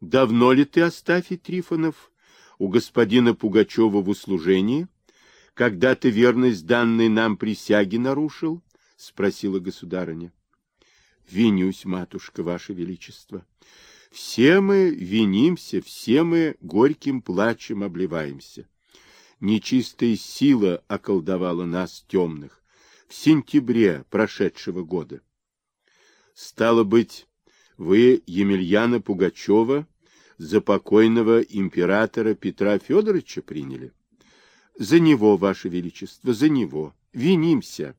Давно ли ты, Астафий Трифонов, у господина Пугачева в услужении? Когда ты верность данной нам присяги нарушил? — спросила государыня. — Винюсь, матушка, ваше величество. Все мы винимся, все мы горьким плачем обливаемся. Нечистая сила околдовала нас темных в сентябре прошедшего года. Стало быть, вы Емельяна Пугачева за покойного императора Петра Федоровича приняли? За него, ваше величество, за него. Винимся.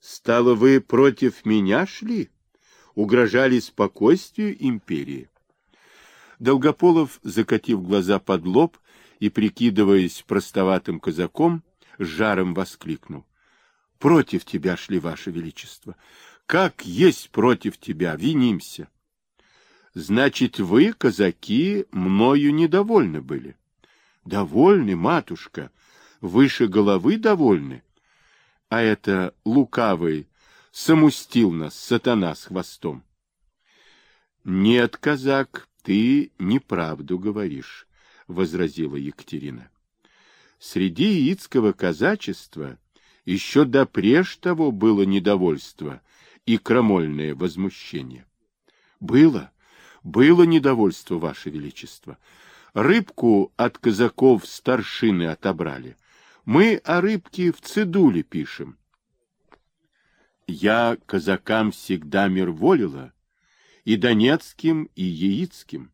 Стало вы против меня шли? Угрожали спокойствию империи? Долгополов, закатив глаза под лоб и прикидываясь простоватым казаком, жаром воскликнул. Против тебя шли, ваше величество. Как есть против тебя, винимся. Значит, вы, казаки, мною недовольны были. Довольны, матушка, выше головы довольны. А это лукавый самустил нас, сатана с хвостом. Нет, казак, ты неправду говоришь, возразила Екатерина. Среди яицкого казачества еще допреж того было недовольство и крамольное возмущение. Было, было недовольство, Ваше Величество. Рыбку от казаков старшины отобрали. Мы о рыбке в цедуле пишем. Я казакам всегда мир волила, и донецким, и яицким,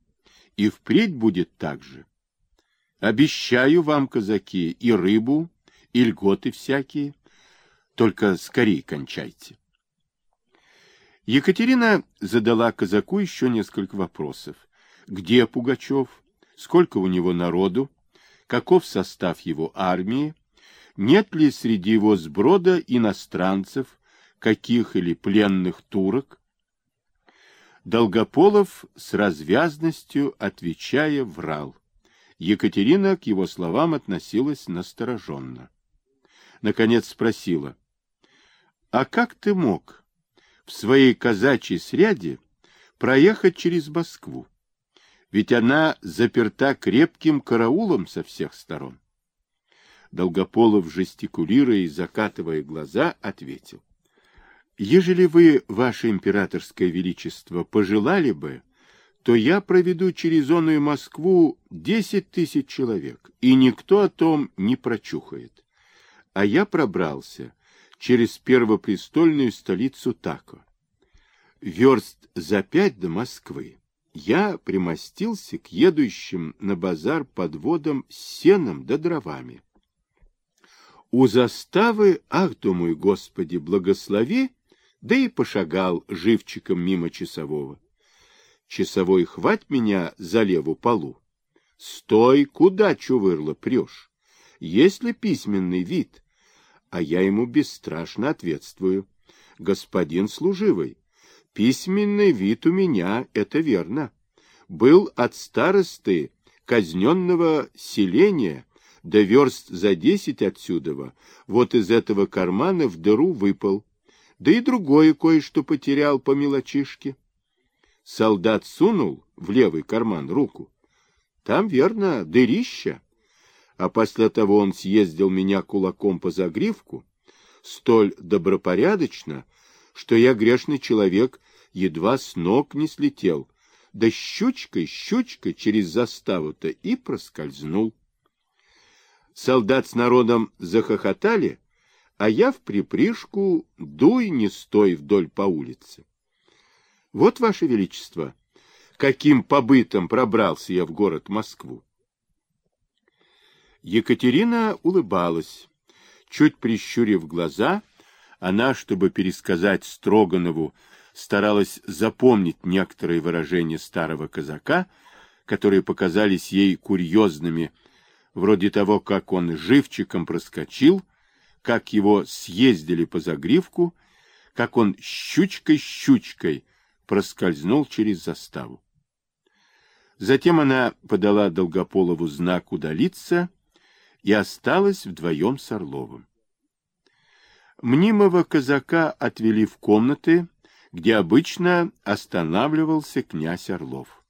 и впредь будет так же. Обещаю вам, казаки, и рыбу, и льготы всякие, только скорее кончайте. Екатерина задала казаку еще несколько вопросов. Где Пугачев? Сколько у него народу? Каков состав его армии? Нет ли среди его сброда иностранцев, каких или пленных турок? Долгополов с развязностью, отвечая, врал. Екатерина к его словам относилась настороженно. Наконец спросила, «А как ты мог в своей казачьей сряде проехать через Москву? Ведь она заперта крепким караулом со всех сторон». Долгополов, жестикулируя и закатывая глаза, ответил, «Ежели вы, ваше императорское величество, пожелали бы, то я проведу через оную Москву десять тысяч человек, и никто о том не прочухает. А я пробрался через первопрестольную столицу Тако. Верст за пять до Москвы я примостился к едущим на базар подводам с сеном да дровами. У заставы, ах, думаю, Господи, благослови, да и пошагал живчиком мимо часового. Часовой хвать меня за леву полу. Стой, куда, чувырло, прешь? Есть ли письменный вид? А я ему бесстрашно ответствую. Господин служивый, письменный вид у меня, это верно. Был от старосты казненного селения до верст за десять отсюда, вот из этого кармана в дыру выпал, да и другое кое-что потерял по мелочишке. Солдат сунул в левый карман руку. Там, верно, дырища а после того он съездил меня кулаком по загривку, столь добропорядочно, что я, грешный человек, едва с ног не слетел, да щучкой, щучкой через заставу-то и проскользнул. Солдат с народом захохотали, а я в припрыжку дуй не стой вдоль по улице. Вот, Ваше Величество, каким побытом пробрался я в город Москву. Екатерина улыбалась. Чуть прищурив глаза, она, чтобы пересказать Строганову, старалась запомнить некоторые выражения старого казака, которые показались ей курьезными, вроде того, как он живчиком проскочил, как его съездили по загривку, как он щучкой-щучкой проскользнул через заставу. Затем она подала Долгополову знак удалиться и осталась вдвоем с Орловым. Мнимого казака отвели в комнаты, где обычно останавливался князь Орлов.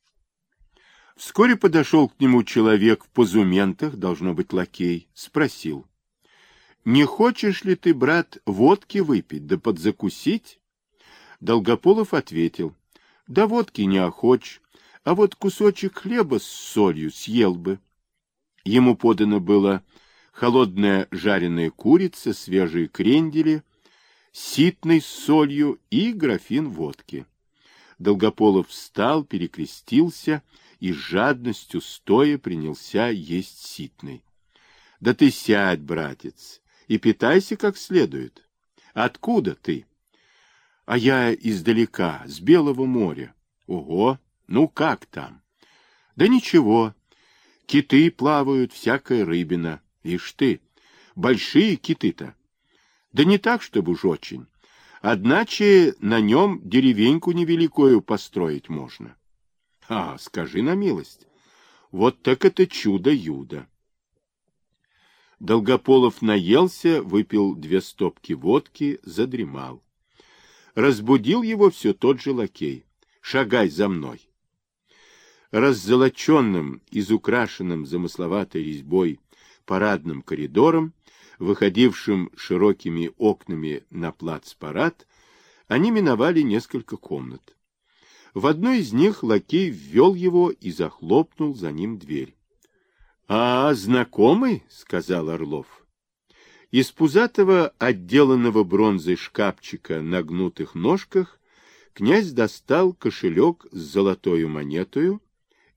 Вскоре подошел к нему человек в позументах, должно быть лакей, спросил. Не хочешь ли ты, брат, водки выпить, да подзакусить? Долгополов ответил. Да водки не охочь, а вот кусочек хлеба с солью съел бы. Ему подано было холодная жареная курица, свежие крендели, ситной с солью и графин водки. Долгополов встал, перекрестился и с жадностью стоя принялся есть ситный. — Да ты сядь, братец, и питайся как следует. Откуда ты? — А я издалека, с Белого моря. — Ого, ну как там? — Да ничего, киты плавают, всякая рыбина. Ишь ты, большие киты-то. Да не так, чтобы уж очень. Одначе на нем деревеньку невеликую построить можно. А, скажи на милость, вот так это чудо-юдо. Долгополов наелся, выпил две стопки водки, задремал. Разбудил его все тот же лакей. «Шагай за мной!» Раззолоченным, изукрашенным замысловатой резьбой парадным коридором, выходившим широкими окнами на плац-парад, они миновали несколько комнат. В одной из них лакей ввел его и захлопнул за ним дверь. — А, знакомый? — сказал Орлов. Из пузатого, отделанного бронзой шкафчика на гнутых ножках, князь достал кошелек с золотою монетою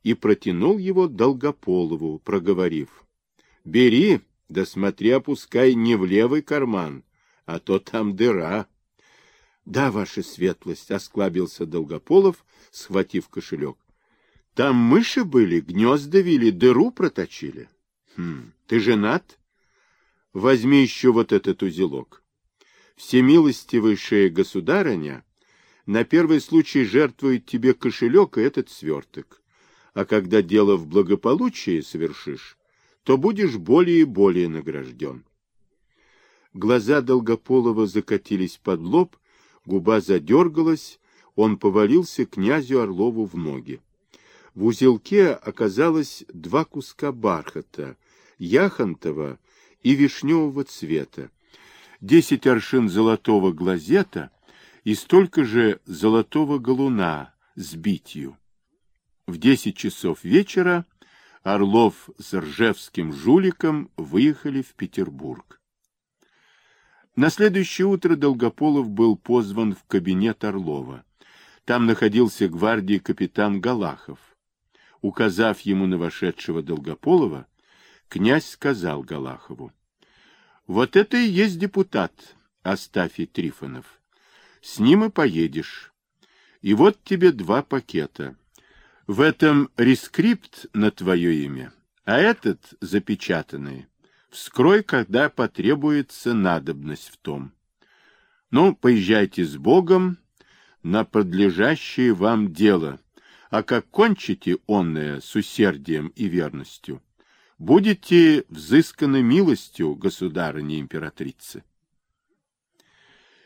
и протянул его Долгополову, проговорив. — Бери, да смотри, опускай не в левый карман, а то там дыра. — Да, ваша светлость, — осклабился Долгополов, схватив кошелек. — Там мыши были, гнезда вели, дыру проточили. — Хм, ты женат? — Возьми еще вот этот узелок. Всемилостивейшая государыня на первый случай жертвует тебе кошелек и этот сверток. А когда дело в благополучии совершишь, то будешь более и более награжден. Глаза Долгополова закатились под лоб, Губа задергалась, он повалился князю Орлову в ноги. В узелке оказалось два куска бархата, яхонтового и вишневого цвета, десять аршин золотого глазета и столько же золотого галуна с битью. В десять часов вечера Орлов с Ржевским жуликом выехали в Петербург. На следующее утро Долгополов был позван в кабинет Орлова. Там находился гвардии капитан Галахов. Указав ему на вошедшего Долгополова, князь сказал Галахову, «Вот это и есть депутат Астафий Трифонов. С ним и поедешь. И вот тебе два пакета. В этом рескрипт на твое имя, а этот запечатанный Вскрой, когда потребуется надобность в том. Ну, поезжайте с Богом на подлежащее вам дело, а как кончите онное с усердием и верностью, будете взысканы милостью, государыни императрицы.